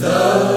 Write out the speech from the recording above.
The